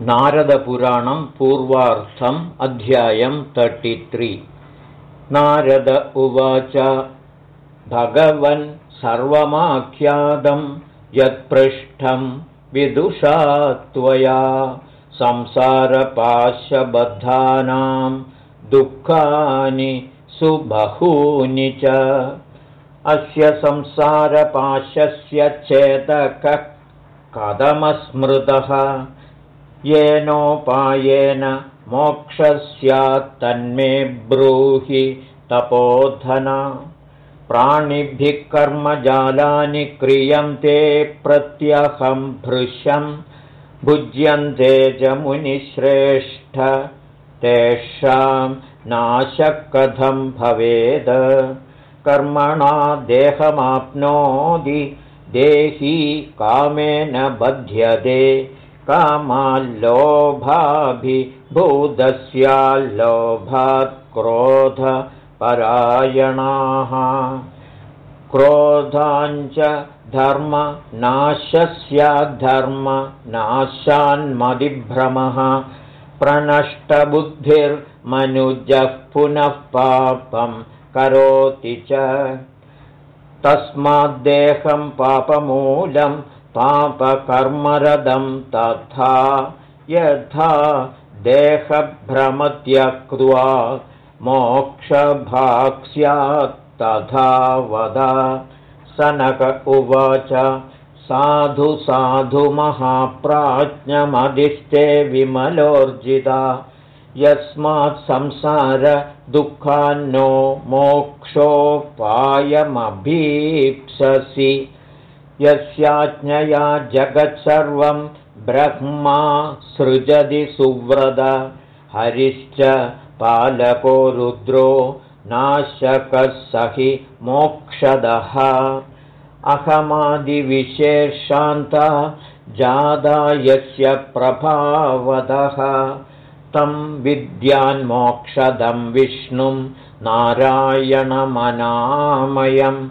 नारदपुराणं पूर्वार्थम् अध्यायं तर्टि नारद उवाच भगवन् सर्वमाख्यातं यत्पृष्ठं विदुषा त्वया। संसारपाशबद्धानां दुःखानि सुबहूनि च। अस्य संसारपाशस्य चेतकः कथमस्मृतः येनोपायेन मोक्षस्यात्तन्मे ब्रूहि तपोधन। प्राणिभिः कर्मजालानि क्रियन्ते प्रत्यहं भृशं। भुज्यन्ते च मुनिश्रेष्ठ। तेषां नाशकथं भवेद। कर्मणा देहमाप्नोति। देही कामेन बध्यते कामाल्लोभाभिभूतस्याल्लोभात् क्रोधपरायणाः क्रोधाञ्च धर्मनाशस्याद्धर्मनाशान्मदिभ्रमः प्रनष्टबुद्धिर्मनुजः पुनः पापं करोति च। तस्माद्देहं पापमूलं पापकर्मरदं तथा यथा देहभ्रमत्यक्त्वा मोक्षभाक्स्यात् तथा वद। सनक उवाच साधु साधु महाप्राज्ञमधिष्ठे विमलोर्जिता। यस्मात् संसारदुःखान्नो मोक्षोपायमभीप्ससि यस्याज्ञया जगत्सर्वं ब्रह्मा सृजति सुव्रत। हरिश्च पालको रुद्रो नाशकः स हि मोक्षदः। अहमादिविशेषान्ता जादा यस्य प्रभावदः तं विद्यान्मोक्षदं विष्णुं नारायणमनामयम्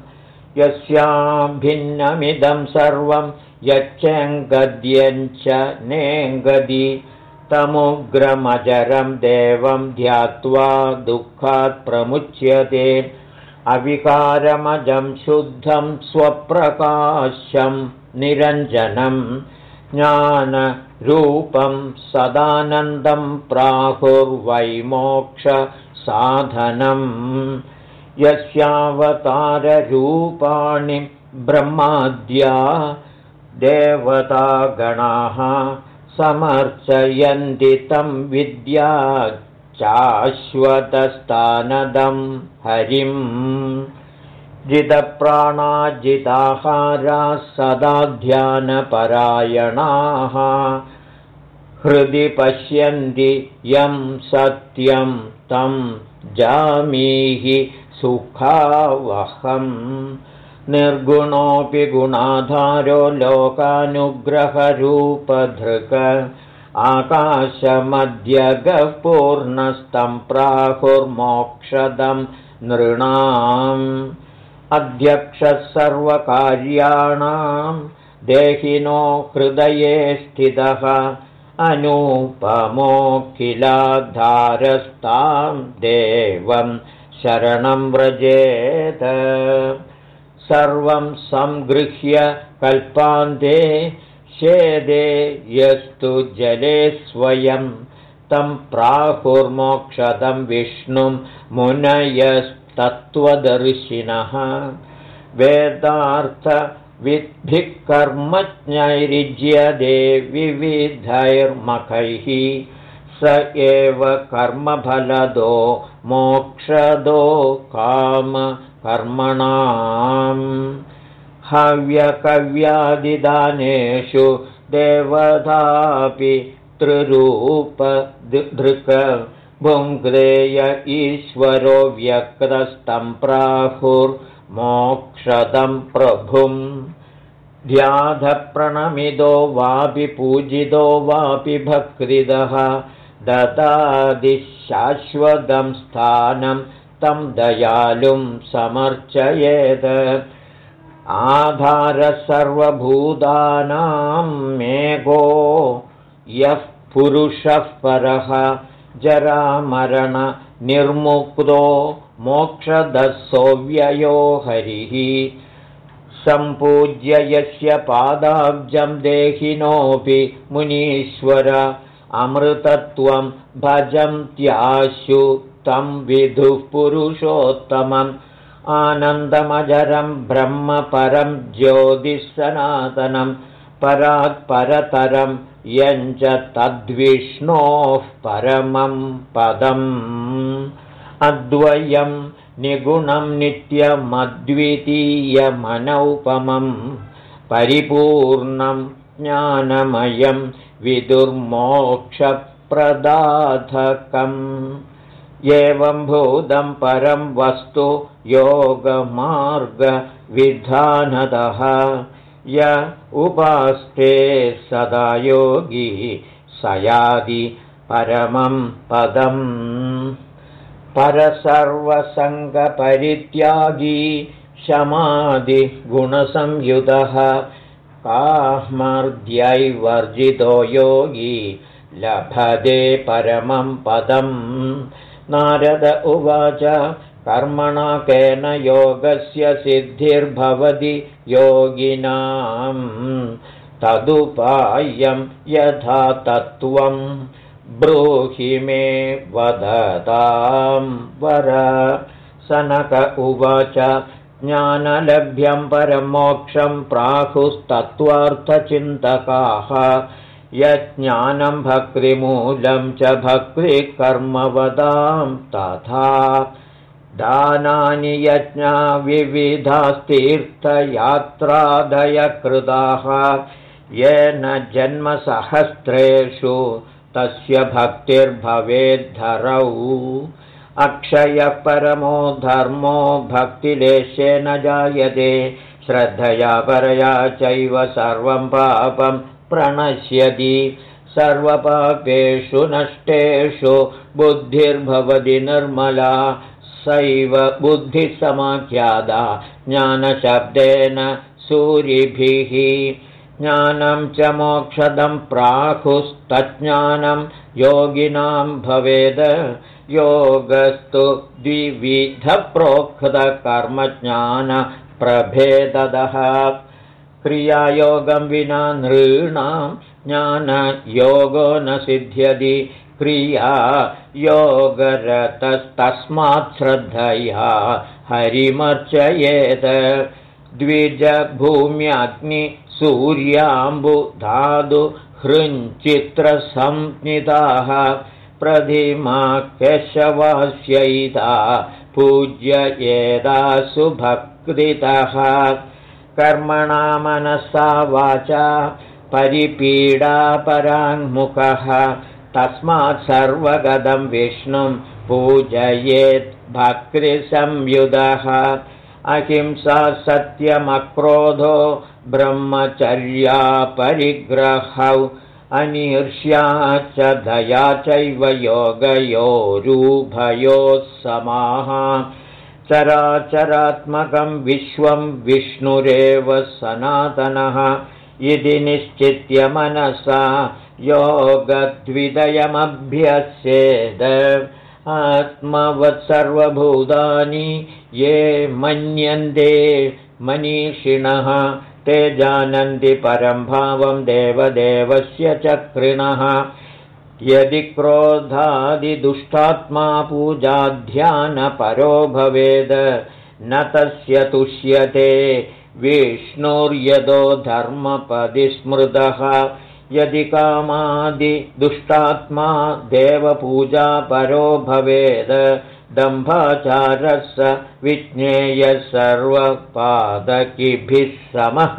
यस्याभिन्नमिदं सर्वं यच्चेङ्गद्यञ्च नेङ्गदि तमुग्रमजरं देवं ध्यात्वा दुःखात् प्रमुच्यते। अविकारमजं शुद्धं स्वप्रकाशं निरञ्जनं ज्ञानरूपं सदानन्दं प्राहुर्वैमोक्षसाधनम् यस्यावताररूपाणि ब्रह्माद्या देवतागणाः समर्चयन्ति तं विद्या चाश्वतस्तानदं हरिम् जितप्राणाजिताहाराः सदा ध्यानपरायणाः। हृदि पश्यन्ति यं सत्यं तं जामीहि सुखावहम् निर्गुणोऽपि गुणाधारो लोकानुग्रहरूपधृक आकाशमध्यगः पूर्णस्तं प्राहुर्मोक्षदं नृणाम् अध्यक्षः सर्वकार्याणां देहिनो हृदये स्थितः अनूपमोऽखिलाधारस्तां देवं शरणं व्रजेत। सर्वं सङ्गृह्य कल्पान्ते शेदे यस्तु जले स्वयं। तं प्राहुर्मोक्षदं विष्णुं मुनयस्तत्त्वदर्शिनः। वेदार्थविद्भिः कर्मज्ञैरिज्यदे विविधैर्मखैः। स एव कर्मफलदो मोक्षदो कामकर्मणाम् हव्यकव्यादिदानेषु देवतापि त्रिरूपधृक भुङ्क्तेय ईश्वरो व्यक्तस्तं प्राहुर्मोक्षदं प्रभुम्। ध्याधप्रणमिदो वापि पूजितो वापि भक्तिदः ददादिशाश्वतं स्थानं तं दयालुं समर्चयेत्। आधारः सर्वभूतानां मेघो यः पुरुषः परः जरामरणनिर्मुक्तो मोक्षदस्सोऽव्ययो हरिः। सम्पूज्य यस्य पादाब्जं देहिनोऽपि मुनीश्वर अमृतत्वं त्याशु तं विदुः पुरुषोत्तमम्। आनन्दमजरं ब्रह्मपरं ज्योतिःसनातनं परात्परतरं यञ्च तद्विष्णोः परमं पदम्। अद्वयं निगुणं नित्यमद्वितीयमनौपमं परिपूर्णं ज्ञानमयं विदुर्मोक्षप्रदाधकम्। एवं भूतं परं वस्तु योगमार्गविधानतः। य उपास्ते सदा योगी सयादि परमं पदम्। परसर्वसङ्गपरित्यागी शमादिगुणसंयुतः काह्मर्द्यैवर्जितो योगी लभते परमं पदम्। नारद उवाच कर्मणा केन योगस्य सिद्धिर्भवति योगिनाम्। तदुपायं यथा तत्त्वं ब्रूहि मे वदतां वर सनक उवाच ज्ञानलभ्यं परमोक्षं प्राहुस्तत्त्वार्थचिन्तकाः। यज्ञानं भक्तिमूलं च भक्तिकर्मवदां तथा। दानानि यज्ञा विविधास्तीर्थयात्रादयकृताः। येन जन्मसहस्रेषु तस्य भक्तिर्भवेद्धरौ अक्षयः परमो धर्मो भक्तिलेशेन जायते श्रद्धया परया चैव सर्वं पापं प्रणश्यति। सर्वपापेषु नष्टेषु बुद्धिर्भवति निर्मला सैव बुद्धिसमाख्यादा ज्ञानशब्देन सूरिभिः ज्ञानं च मोक्षदं प्राहुस्तज्ज्ञानं योगिनां भवेद। योगस्तु द्विविधप्रोक्तकर्मज्ञानप्रभेदः क्रियायोगं विना नृणां ज्ञानयोगो न सिद्ध्यति। क्रिया योगरतस्तस्मात् श्रद्धया हरिमर्चयेत् द्विजभूम्याग्निसूर्याम्बुधातु हृञ्चित्रसंज्ञिताः प्रधिमा केशवास्यैता पूज्य एतासु भक्तितः कर्मणा मनसा वाचा परिपीडापराङ्मुखः तस्मात् सर्वगदं विष्णुं पूजयेत् भक्तिसंयुधः अहिंसा सत्यमक्रोधो ब्रह्मचर्यापरिग्रहौ अनिर्ष्या च दया चैव योगयोरूभयोः समाः चराचरात्मकं विश्वं विष्णुरेव सनातनः इति निश्चित्य मनसा योगद्विदयमभ्यस्येद आत्मवत्सर्वभूतानि ये मन्यन्ते मनीषिणः ते जानन्ति परं भावं देवदेवस्य चक्रिणः। यदि क्रोधादिदुष्टात्मा पूजाध्यानपरो भवेद न तस्य तुष्यते। विष्णुर्यदो धर्मपदि स्मृतः यदि कामादिदुष्टात्मा देवपूजापरो भवेद दम्भाचारः स विज्ञेयः सर्वपादकिभिः समः।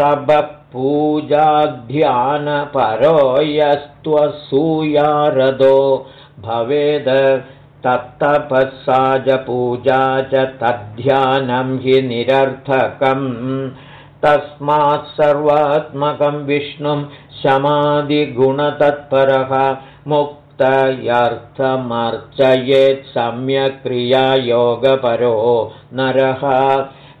तब पूजाध्यानपरो यस्त्वसूयारदो भवेद तत्तपःसाजपूजा च तद्ध्यानं हि निरर्थकम् तस्मात् सर्वात्मकं विष्णुं शमादिगुणतत्परः सम्यक् क्रियायोगपरो नरः।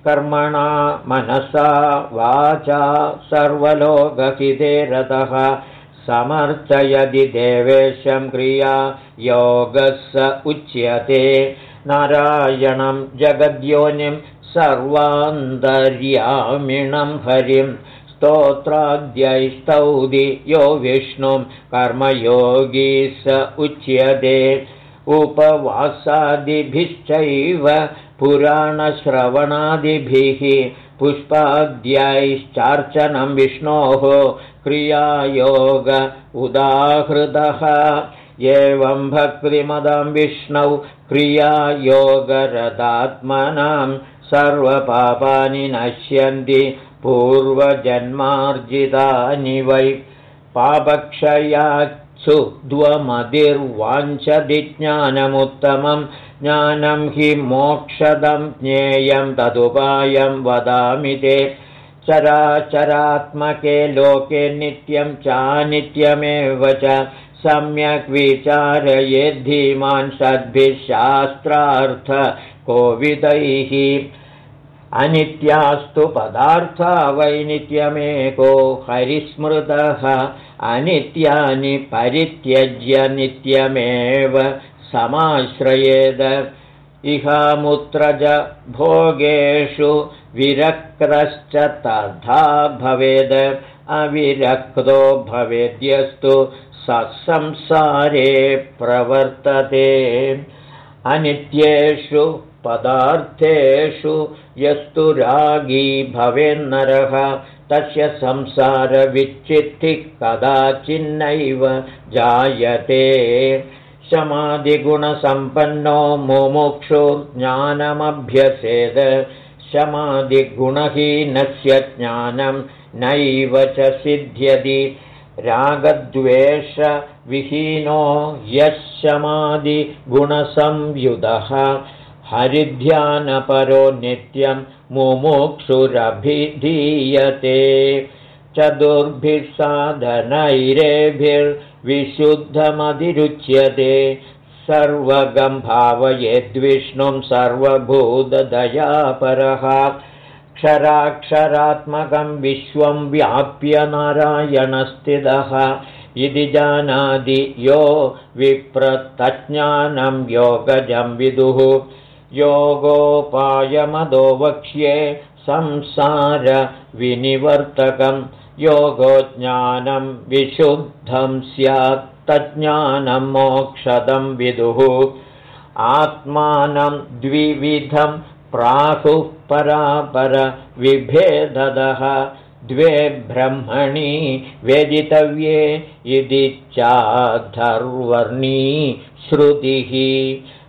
कर्मणा मनसा वाचा सर्वलोकहिते रतः समर्थयदि देवेशं क्रिया योगः स उच्यते। नारायणं जगद्योनिं सर्वान्तर्यामिणं हरिं। स्तोत्राद्यैस्तौदि यो विष्णुं। कर्मयोगी स उच्यते। उपवासादिभिश्चैव पुराणश्रवणादिभिः। पुष्पाद्यैश्चार्चनं विष्णोः। क्रियायोग उदाहृतः। एवं भक्तिमदं विष्णौ क्रियायोगरदात्मनां सर्वपापानि नश्यन्ति पूर्वजन्मार्जितानि वै पापक्षयात्सु द्वमदिर्वाञ्छति ज्ञानमुत्तमं ज्ञानं हि मोक्षदं ज्ञेयं तदुपायं वदामि ते। चराचरात्मके लोके नित्यं चानित्यमेव च सम्यक् विचारयेद्धीमान् सद्भिः शास्त्रार्थकोविदैः अनित्यास्तु पदार्था वैनित्यमेको हरिस्मृतः अनित्यानि परित्यज्य नित्यमेव समाश्रयेद। इहामुत्रज भोगेषु विरक्तश्च तथा भवेद्। अविरक्तो भवेद्यस्तु सत्संसारे प्रवर्तते। अनित्येषु पदार्थेषु यस्तु रागी भवेन्नरः तस्य संसारविच्छित्तिः कदाचिन्नैव जायते। शमादिगुणसम्पन्नो मुमुक्षुर्ज्ञानमभ्यसेद शमादिगुणहीनस्य ज्ञानं नैव च सिद्ध्यति। रागद्वेषविहीनो यः शमादिगुणसंयुधः हरिध्यानपरो नित्यं मुमुक्षुरभिधीयते। चतुर्भिः साधनैरेभिर्विशुद्धमधिरुच्यते सर्वगं भावयेद्विष्णुं सर्वभूतदयापरः। क्षराक्षरात्मकं विश्वं व्याप्य नारायणस्थितः। इति जानाति यो विप्रतज्ञानं योगजं विदुः योगोपायमदो वक्ष्ये संसारविनिवर्तकं योगोज्ञानं विशुद्धं स्यात् तज्ज्ञानं मोक्षदं विदुः। आत्मानं द्विविधं प्राहुः परापरविभेदः द्वे ब्रह्मणि वेदितव्ये इति चाधर्वर्णी श्रुतिः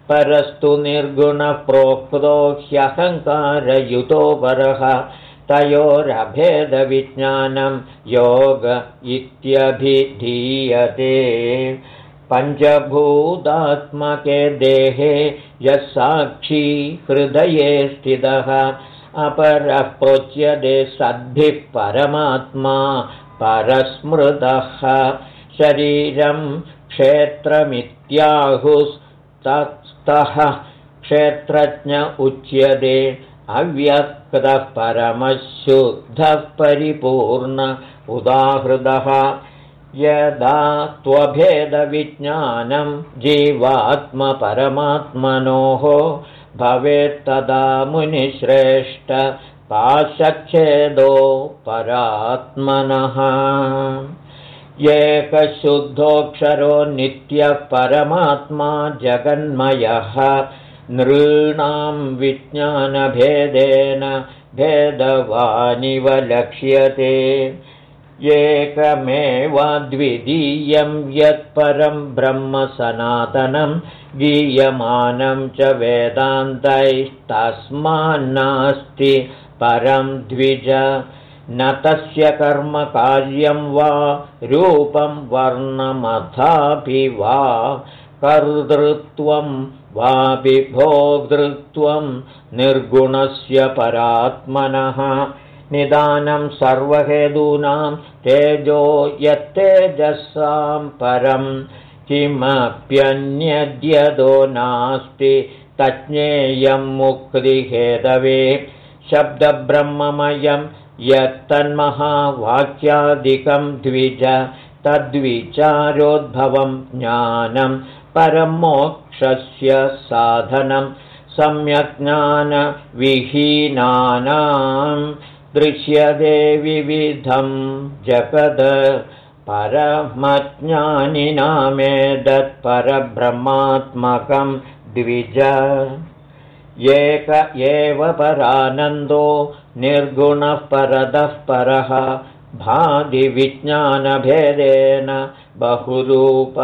परस्तु निर्गुणप्रोक्तो ह्यहङ्कारयुतो परः तयोरभेदविज्ञानं योग इत्यभिधीयते। पञ्चभूतात्मके देहे यः साक्षी हृदये स्थितः अपरः प्रोच्यते सद्भिः परमात्मा परस्मृतः। शरीरं क्षेत्रमित्याहुस्तः क्षेत्रज्ञ उच्यते। अव्यक्तः परमशुद्धः परिपूर्ण उदाहृतः। यदा त्वभेदविज्ञानं जीवात्मपरमात्मनोः भवेत्तदा मुनिश्रेष्ठ पाशच्छेदो परात्मनः एकशुद्धोऽक्षरो नित्यः परमात्मा जगन्मयः। नृणां विज्ञानभेदेन भेदवानिव लक्ष्यते एकमेवाद्वितीयं यत्परं ब्रह्म सनातनं गीयमानं च वेदान्तैस्तस्मान्नास्ति परं द्विज न तस्य कर्मकार्यं वा रूपं वर्णमथापि वा कर्तृत्वं वापि भोक्तृत्वं निर्गुणस्य परात्मनः। निदानं सर्वहेतूनां तेजो यत्तेजसां परं किमप्यन्यद्यतो नास्ति तज्ज्ञेयं मुक्तिहेतवे। शब्दब्रह्ममयं यत्तन्महावाक्यादिकं द्विज तद्विचारोद्भवं ज्ञानं परमोक्षस्य साधनं ज्ञानविहीनानां दृश्यते विविधं जगद परमज्ञानिनामेदत्परब्रह्मात्मकं द्विज। एक एव परानन्दो निर्गुणः परतः परः भादिविज्ञानभेदेन बहुरूपधरोऽव्ययः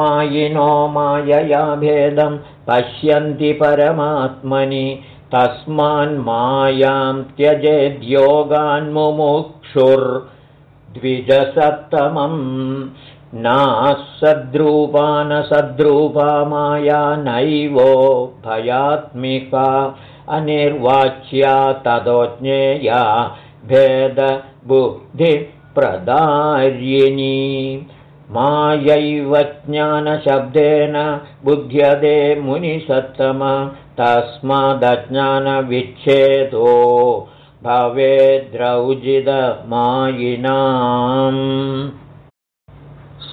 मायिनो मायया भेदं पश्यन्ति परमात्मनि तस्मान्मायां त्यजेद्योगान्मुमुक्षुर्द्विजसत्तमम् नासद्रूपानसद्रूपा माया नैवो भयात्मिका अनिर्वाच्या ततो ज्ञेया भेदबुद्धिप्रदार्यिनी मायैव ज्ञानशब्देन बुध्यते मुनिसत्तम तस्मादज्ञानविच्छेदो भवेद्रौजिदमायिनाम्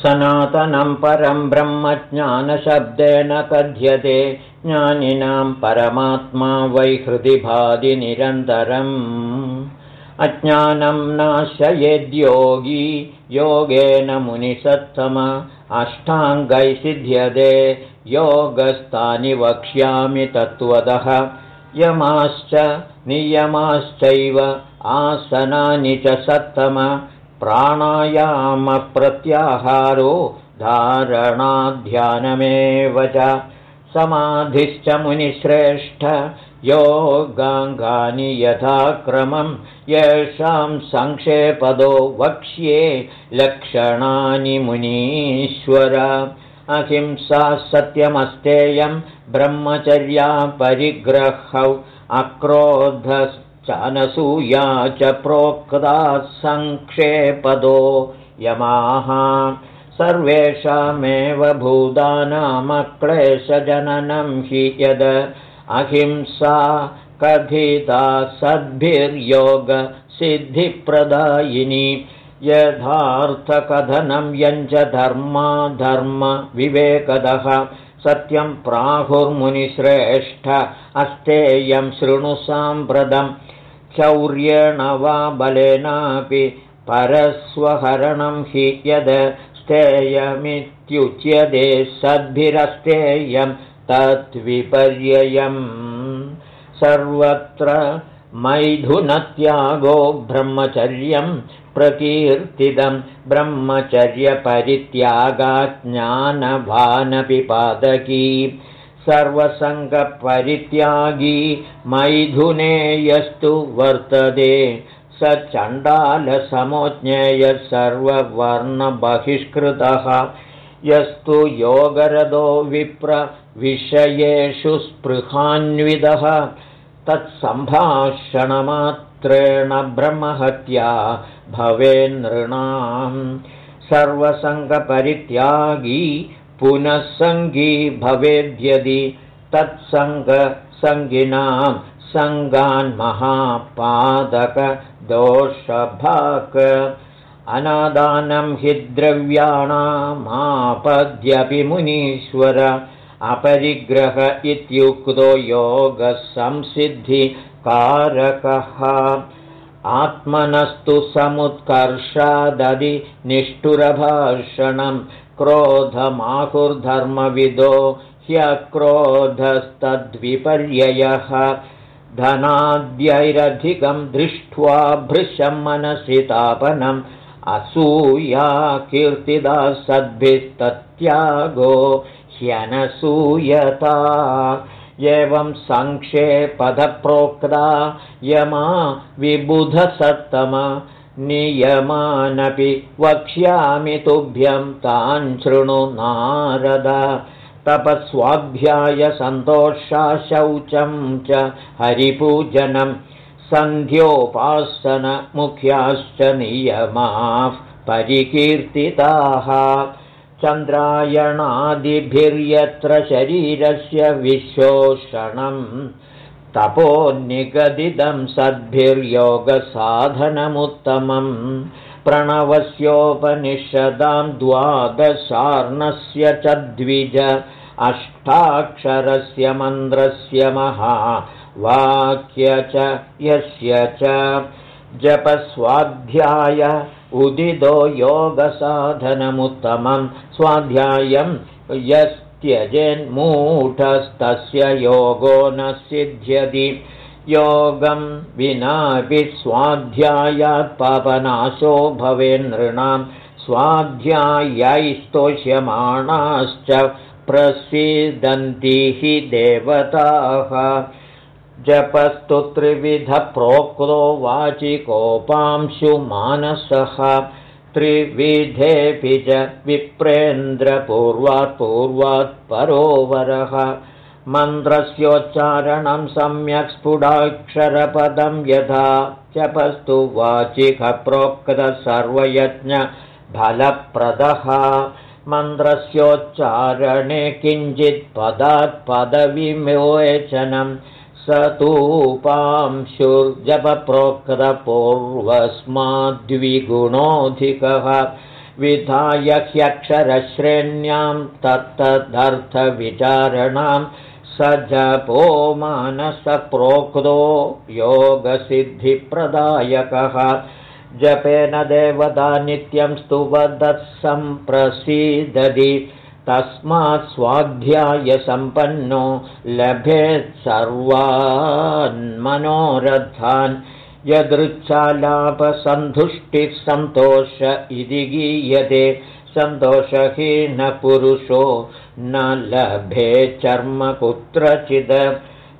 सनातनं परं ब्रह्मज्ञानशब्देन कथ्यते ज्ञानिनां परमात्मा वैहृदिभादि निरन्तरम्। अज्ञानं नाशयेद्योगी योगेन मुनिसत्तम अष्टाङ्गैसिध्यते योगस्तानि वक्ष्यामि तत्त्वतः यमाश्च नियमाश्चैव आसनानि च सत्तम प्राणायामप्रत्याहारो धारणाध्यानमेव च समाधिश्च मुनिश्रेष्ठ योगाङ्गानि यथाक्रमं येषां सङ्क्षेपदो वक्ष्ये लक्षणानि मुनीश्वर। अहिंसा सत्यमस्तेयं ब्रह्मचर्या परिग्रहौ अक्रोधश्चानसूया च प्रोक्ता सङ्क्षेपदो यमाः। सर्वेषामेव भूतानामक्लेशजननं हि यद अहिंसा कथिता सद्भिर्योगसिद्धिप्रदायिनी। यथार्थकथनं यञ्च धर्मा सत्यं प्राहुर्मुनिश्रेष्ठ अस्तेयं शृणु साम्प्रतं। चौर्येण वा बलेनापि परस्वहरणं हि यद् स्थेयमित्युच्यते सद्भिरस्तेयं तद्विपर्ययम्। सर्वत्र मैथुनत्यागो ब्रह्मचर्यं प्रकीर्तितं ब्रह्मचर्यपरित्यागाज्ञानभानपि पादकी सर्वसङ्गपरित्यागी मैथुनेयस्तु वर्तते। स चण्डालसमोज्ञेयः सर्ववर्णबहिष्कृतः यस्तु योगरदो विप्रविषयेषु स्पृहान्विदः। तत्सम्भाषणमात्रेण ब्रह्महत्या भवेन्नृणाम् सर्वसङ्गपरित्यागी पुनः सङ्गी भवेद्यदि तत्सङ्गसङ्गिनां सङ्गान्महापादकदोषभाक् अनादानं हि द्रव्याणामापद्यपि मुनीश्वर अपरिग्रह इत्युक्तो योगसंसिद्धिकारकः आत्मनस्तु समुत्कर्षाददि निष्ठुरभाषणं क्रोधमाहुर्धर्मविदो ह्यक्रोधस्तद्विपर्ययः धनाद्यैरधिकं दृष्ट्वा भृशं मनसि तापनम् असूया कीर्तिदा सद्भिस्तत्यागो ह्यनसूयता एवं सङ्क्षेपदप्रोक्ता यमा विबुधसत्तम नियमानपि वक्ष्यामि तुभ्यं तान् शृणु नारद। तपस्वाध्यायसन्तोषाशौचं च हरिपूजनं सन्ध्योपासनमुख्याश्च नियमाः परिकीर्तिताः चन्द्रायणादिभिर्यत्र शरीरस्य विशोषणं तपोनिगदितं सद्भिर्योगसाधनमुत्तमं प्रणवस्योपनिषदां द्वादशार्णस्य च द्विज अष्टाक्षरस्य मन्द्रस्य महा वाक्य च यस्य च जपस्वाध्याय उदितो योगसाधनमुत्तमं स्वाध्यायं यस्त्यजेन्मूढस्तस्य योगो न सिद्ध्यति। योगं विनापि स्वाध्यायात् पापनाशो भवेन्नृणां स्वाध्यायैस्तोष्यमाणाश्च प्रसीदन्ति हि देवताः जपस्तु त्रिविधप्रोक्तो वाचिकोपांशुमानसः। त्रिविधेऽपि च विप्रेन्द्रपूर्वात् पूर्वात् परोवरः। मन्त्रस्योच्चारणं सम्यक् स्फुटाक्षरपदं यथा जपस्तु वाचिकप्रोक्तसर्वयज्ञफलप्रदः मन्त्रस्योच्चारणे किञ्चित् पदात् पदविमोचनं स तूपांशुर्जपप्रोक्तपूर्वस्माद्विगुणोऽधिकः विधाय ह्यक्षरश्रेण्यां तत्तदर्थविचारणां स जपो मानसप्रोक्तो योगसिद्धिप्रदायकः। जपेन देवता नित्यं स्तुवदत्सम्प्रसीदति तस्मात् स्वाध्यायसम्पन्नो लभेत् सर्वान्मनोरथान्। यदृच्छालापसन्धुष्टिः सन्तोष इति गीयते। सन्तोषहीनपुरुषो न लभे चर्म कुत्रचित्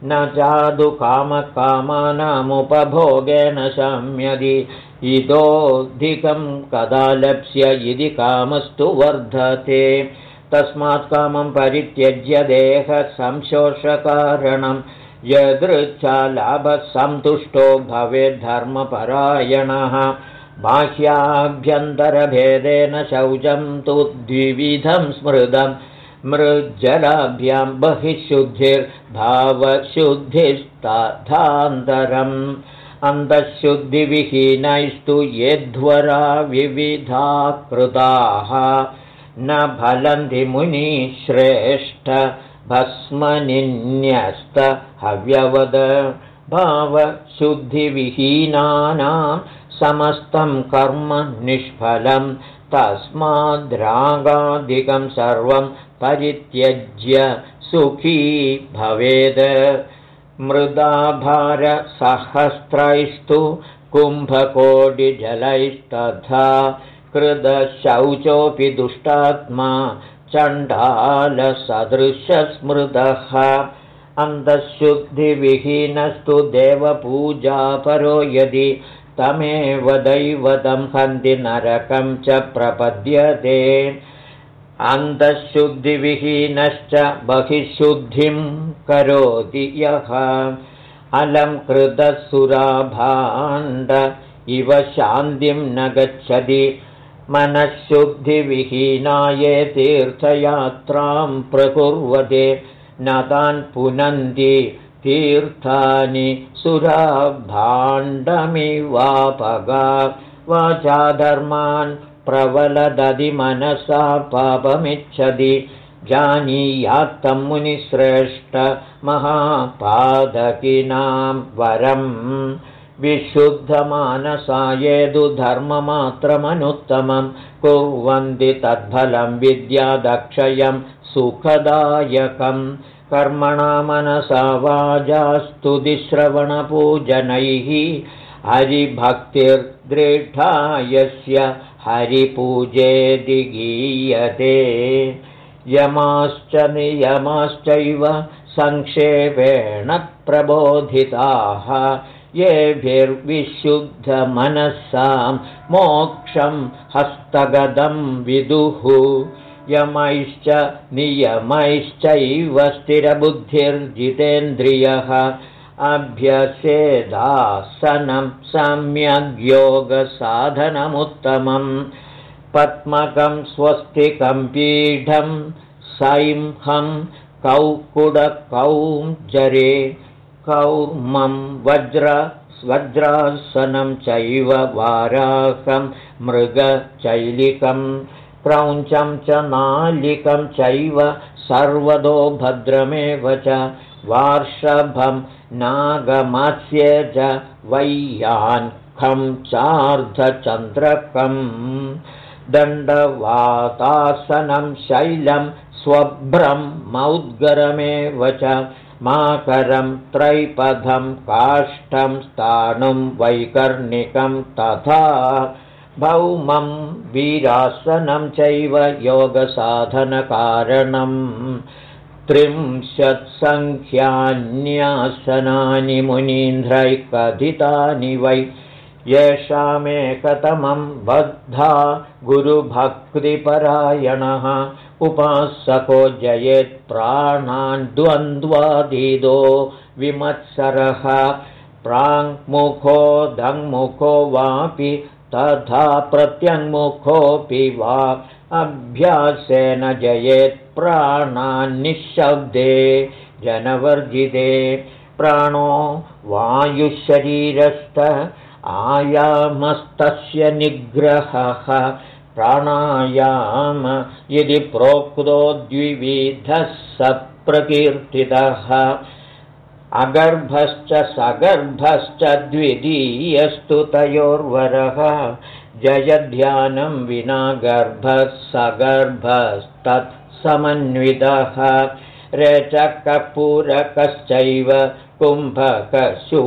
न जादुकामकामानामुपभोगेन शम्यदि इतोऽधिकं कदा लप्स्य इति कामस्तु वर्धते तस्मात् कामं परित्यज्य देहसंशोषकारणं यदृच्छालाभसन्तुष्टो भवेद्धर्मपरायणः। बाह्याभ्यन्तरभेदेन शौचं तु द्विविधं स्मृतं। मृज्जलाभ्यां बहिःशुद्धिर्भावशुद्धिस्तथान्तरम् अन्तःशुद्धिविहीनैस्तु येध्वरा विविधा कृताः न मुनिश्रेष्ठ भस्मनिन्यस्त हव्यवद भावशुद्धिविहीनानां समस्तं कर्म निष्फलं तस्माद्रागादिकं सर्वं परित्यज्य सुखी भवेद्। मृदाभारसहस्रैस्तु कुम्भकोटिजलैस्तथा कृदशौचोऽपि दुष्टात्मा चण्डालसदृशस्मृतः। अन्तःशुद्धिविहीनस्तु देवपूजापरो यदि तमेव दैवतं हन्ति नरकं च प्रपद्यते। अन्तःशुद्धिविहीनश्च बहिःशुद्धिं करोति यः। अलं कृतसुराभाण्ड इव शान्तिं न गच्छति मनःशुद्धिविहीनाये तीर्थयात्रां प्रकुर्वते। न तान् पुनन्ति तीर्थानि सुराभाण्डमिवापगा वाचा धर्मान् प्रबलदधिमनसा पापमिच्छति। जानीयात्तं मुनिश्रेष्ठ महापादकिनां वरम् विशुद्धमानसायेदु धर्ममात्रमनुत्तमं कुर्वन्ति तद्फलं विद्यादक्षयं सुखदायकं। कर्मणा मनसा वाजास्तुतिश्रवणपूजनैः हरिभक्तिर्दृढा यस्य हरिपूजेदि गीयते यमाश्च नियमाश्चैव संक्षेपेण प्रबोधिताः येभिर्विशुद्धमनसां मोक्षं हस्तगदं विदुः। यमैश्च नियमैश्चैव स्थिरबुद्धिर्जितेन्द्रियः। अभ्यसेदासनं सम्यग्योगसाधनमुत्तमं पद्मकं स्वस्तिकं पीठं सैंहं कौकुडकौं जरे कौर्मं वज्र वज्रासनं चैव वाराहं मृगचैलिकं क्रौञ्चं च नालिकं चैव सर्वतो भद्रमेव च वार्षभं नागमस्य च वैयान्खं चार्धचन्द्रकम्। दण्डवातासनं शैलं स्वभ्रं मौद्गरमेव च माकरं त्रैपथं काष्ठं स्थाणुं वैकर्णिकं तथा भौमं वीरासनं चैव योगसाधनकारणम् त्रिंशत्सङ्ख्यान्यासनानि मुनीन्द्रैः कथितानि वै येषामेकतमं बद्धा गुरुभक्तिपरायणः। उपासको जयेत्प्राणान् द्वन्द्वादिदो विमत्सरः। प्राङ्मुखो दङ्मुखो वापि तथा प्रत्यङ्मुखोऽपि वा। अभ्यासेन जयेत्प्राणान्निःशब्दे जनवर्जिते। प्राणो वायुशरीरस्थ आयामस्तस्य निग्रहः प्राणायाम यदि प्रोक्तो द्विविधः स प्रकीर्तितः अगर्भश्च सगर्भश्च द्वितीयस्तु तयोर्वरः। जयध्यानं विना गर्भः सगर्भस्तत्समन्वितः। रेचकपूरकश्चैव कुम्भकशून्यकस्तथा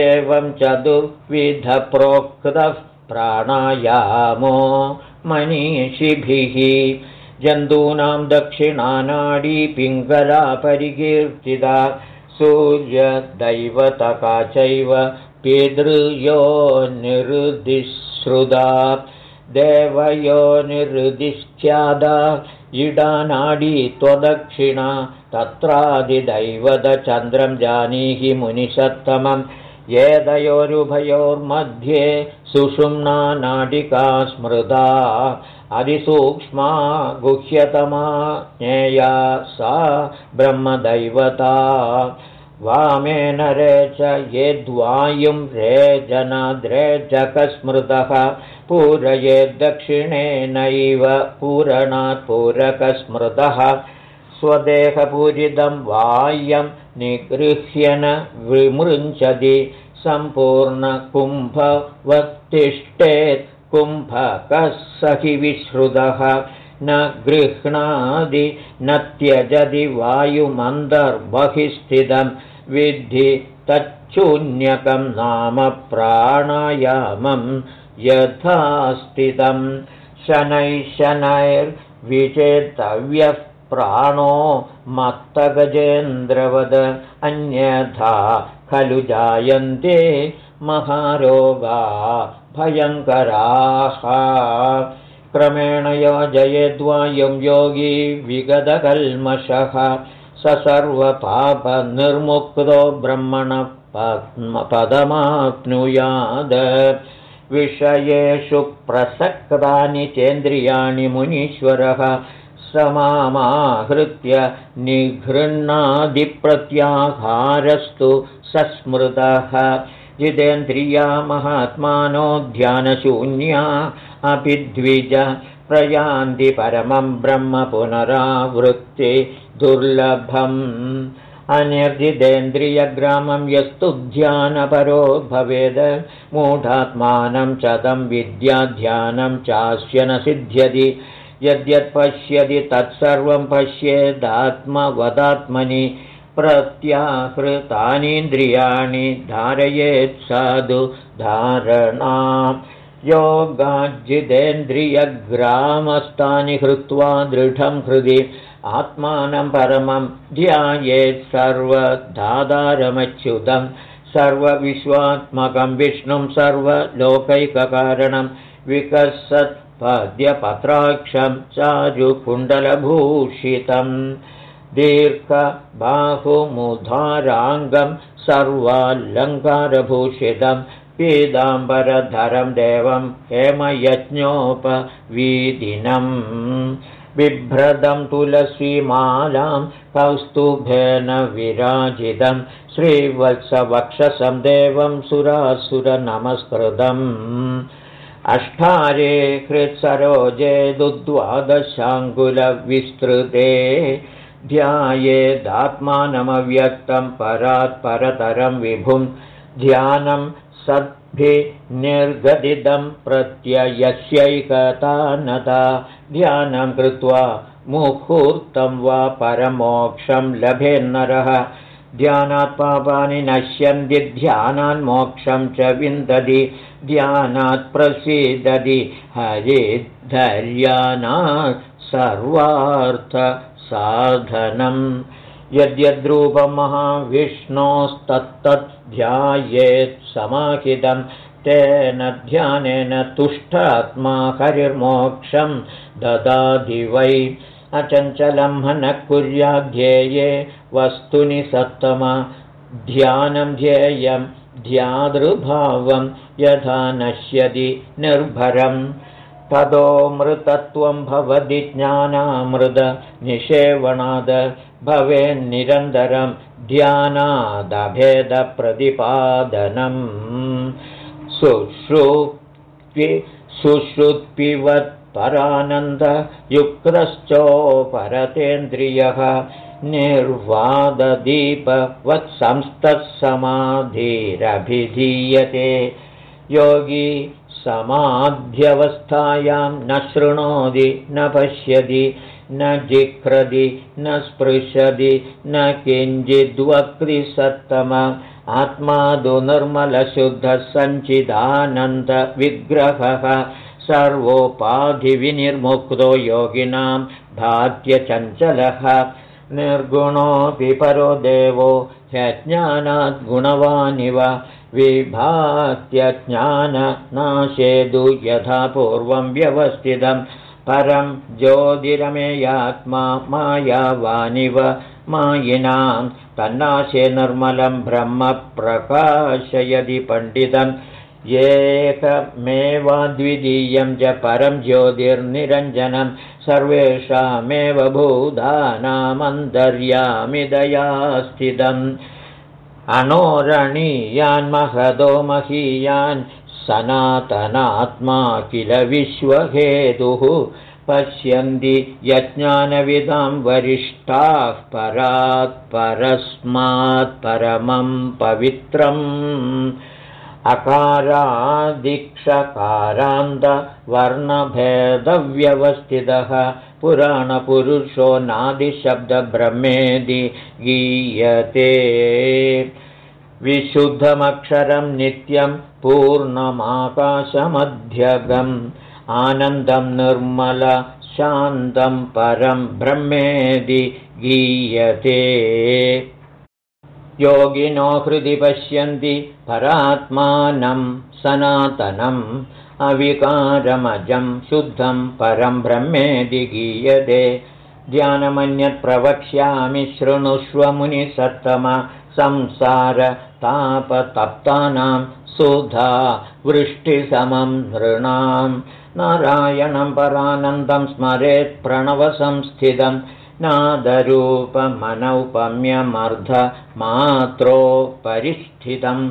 एवं चतुर्विधप्रोक्तः प्राणायामो मनीषिभिः। जन्तूनां दक्षिणानाडी पिङ्गला परिकीर्तिता सूर्यदैवतका चैव पितृयो निरुदिश्रुदा देवयो निरुदिश्चादा इडानाडी त्वदक्षिणा तत्रादिदैवतचन्द्रं जानीहि मुनिषत्तमं येदयोरुभयोर्मध्ये सुषुम्ना नाटिका स्मृता अधिसूक्ष्मा गुह्यतमा ज्ञेया सा ब्रह्मदैवता वामेन रे च यद्वायुं रेजनाद्रेजकस्मृतः पूरयेद्दक्षिणेनैव पूरणात् पूरकस्मृतः स्वदेहपूरितं वायं निगृह्यन विमृञ्चति सम्पूर्णकुम्भवत्तिष्ठेत् कुम्भकः स हि विश्रुतः न गृह्णादि न त्यजति वायुमन्तर्बहिस्थितं विद्धि तच्छून्यकं नाम प्राणायामं यथा स्थितं शनैः शनैर्विचेतव्यः प्राणो मत्तगजेन्द्रवद अन्यथा खलु जायन्ते महारोगा भयङ्कराः। क्रमेण योजयेद्वायं योगी विगतकल्मषः स सर्वपापनिर्मुक्तो ब्रह्मणः पद्मपदमाप्नुयाद विषयेषु प्रसक्तानि चेन्द्रियाणि मुनीश्वरः समामाहृत्य निघृह्णादिप्रत्याहारस्तु सस्मृतः। जितेन्द्रिया महात्मानो ध्यानशून्या अपि द्विज प्रयान्ति परमं ब्रह्म पुनरावृत्ति दुर्लभम्। अनिर्जितेन्द्रियग्रामं यस्तु ध्यानपरो भवेद्। मूढात्मानं च तं विद्याध्यानं चास्य न सिद्ध्यति यद्यत् पश्यति तत्सर्वं पश्येदात्मवदात्मनि प्रत्याहृतानीन्द्रियाणि धारयेत् साधु धारणा। योगाज्जितेन्द्रियग्रामस्थानि हृत्वा दृढं हृदि आत्मानं परमं ध्यायेत् सर्वधाधारमच्युतं सर्वविश्वात्मकं विष्णुं सर्वलोकैककारणं विकसत् पद्यपत्राक्षं चारुकुण्डलभूषितम् दीर्घबाहुमुधाराङ्गं सर्वालङ्कारभूषितं पीताम्बरधरं देवं हेमयज्ञोपवीदिनम् बिभ्रदं तुलसीमालां कौस्तुभेन विराजितं श्रीवत्सवक्षसं देवं सुरासुरनमस्कृतम् अष्टारे हृत्सरोजे दुद्वादशाङ्गुलविस्तृते ध्यायेदात्मानमव्यक्तं परात् परतरं विभुं ध्यानं सद्भिर्निर्गदितं प्रत्ययस्यैकता नता ध्यानं कृत्वा मुहूर्तं वा परमोक्षं लभेन्नरः ध्यानात् पापानि नश्यन्ति ध्यानान् मोक्षं च विन्दति ध्यानात् प्रसीदति। हरिधर्यानात् सर्वार्थसाधनम् यद्यद्रूपमहाविष्णोस्तत्तत् ध्यायेत् समाहितं तेन ध्यानेन तुष्टात्मा हरिर्मोक्षं ददाति वै अचञ्चलं मनः कुर्याध्येये वस्तुनि सत्तम ध्यानं ध्येयं ध्यादृभावं यथा नश्यति निर्भरम् तदोऽमृतत्वं भवति ज्ञानामृतनिषेवणाद भवेन्निरन्तरं ध्यानादभेदप्रतिपादनम्। सुश्रुत्पि सुश्रुत्पिवत् परानन्दयुक्तश्चोपरतेन्द्रियः निर्वाददीपवत्संस्तः समाधिरभिधीयते योगी समाध्यवस्थायां न शृणोति न पश्यति न जिह्रति न स्पृशति न किञ्चिद्वक्तिसत्तम आत्मा तु निर्मलशुद्धः सञ्चिदानन्दविग्रहः सर्वोपाधिविनिर्मुक्तो योगिनां भात्यचञ्चलः निर्गुणोऽपि परो देवो ह्यज्ञानाद्गुणवानिव विभात्यज्ञाननाशेदु यथा पूर्वं व्यवस्थितं। परं ज्योतिरमेयात्मा मायावानिव। मायिनां तन्नाशे निर्मलं ब्रह्म प्रकाशयति पण्डितम् एकमेवाद्वितीयं च परं ज्योतिर्निरञ्जनं सर्वेषामेव भूतानामन्तर्यामिदया स्थितम् अणोरणीयान्महदो महीयान् सनातनात्मा किल विश्वहेतुः। पश्यन्ति यज्ञानविदां वरिष्ठाः परात् परस्मात् परमं पवित्रम् अकारादिक्षकारान्तवर्णभेदव्यवस्थितः पुराणपुरुषो नादिशब्दब्रह्मेदि गीयते। विशुद्धमक्षरं नित्यं पूर्णमाकाशमध्यगम् आनन्दं निर्मल शान्तं परं ब्रह्मेदि गीयते योगिनो हृदि पश्यन्ति परात्मानं सनातनम् अविकारमजं शुद्धं परं ब्रह्मेदि गीयते। ध्यानमन्यत् प्रवक्ष्यामि शृणुष्व मुनिसत्तम संसारतापतप्तानां सुधा वृष्टिसमं नृणां। नारायणं परानन्दं स्मरेत् प्रणवसंस्थितम् नादरूपमनौपम्यमर्धमात्रोपरिष्ठितम्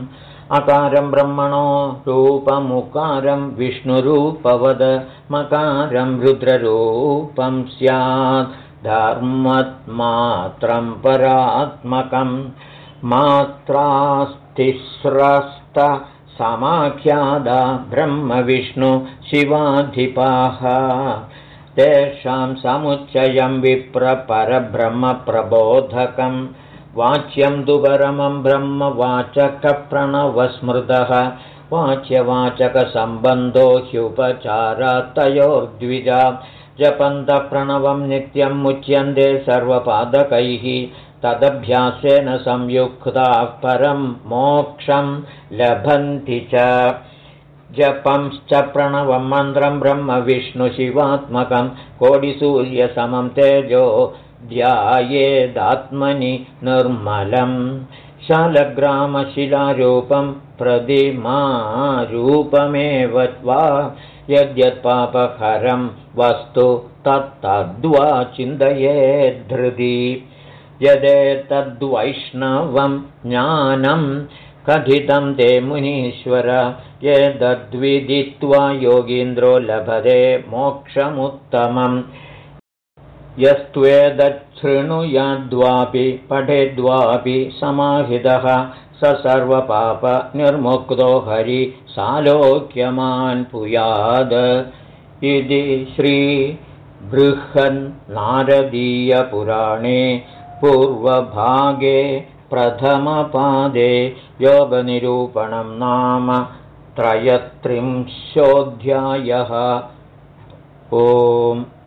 अकारं ब्रह्मणो रूपमुकारं विष्णुरूपवद मकारं रुद्ररूपं स्यात्। धर्मत्मात्रं परात्मकं मात्रास्तिस्रस्तसमाख्यादा ब्रह्मविष्णुशिवाधिपाः तेषां समुच्चयं विप्रपरब्रह्मप्रबोधकं वाच्यं दुपरमं ब्रह्मवाचकप्रणवस्मृतः वाच्यवाचकसम्बन्धो ह्युपचारात्तयोर्द्विजा जपन्तप्रणवं नित्यं मुच्यन्ते सर्वपादकैः तदभ्यासेन संयुक्ताः परं मोक्षं लभन्ति च जपंश्च प्रणवं मन्त्रं ब्रह्मविष्णुशिवात्मकं कोटिसूर्यसमं तेजो ध्यायेदात्मनि निर्मलं शालग्रामशिलारूपं प्रतिमारूपमेव वा यद्यत्पापहरं वस्तु तत्तद्वा चिन्तयेद्धृति। यदेतद्वैष्णवं ज्ञानं कथितं ते मुनीश्वर यदद्विदित्वा योगीन्द्रो लभते मोक्षमुत्तमम्। यस्त्वेदच्छृणुयाद्वापि पठेद्वापि समाहितः। स सर्वपापनिर्मुक्तो हरि सालोक्यमान् पुयाद। इति श्रीबृहन्नारदीयपुराणे पूर्वभागे प्रथमपादे योगनिरूपणं नाम त्रयत्रिंशोऽध्यायः। ओम्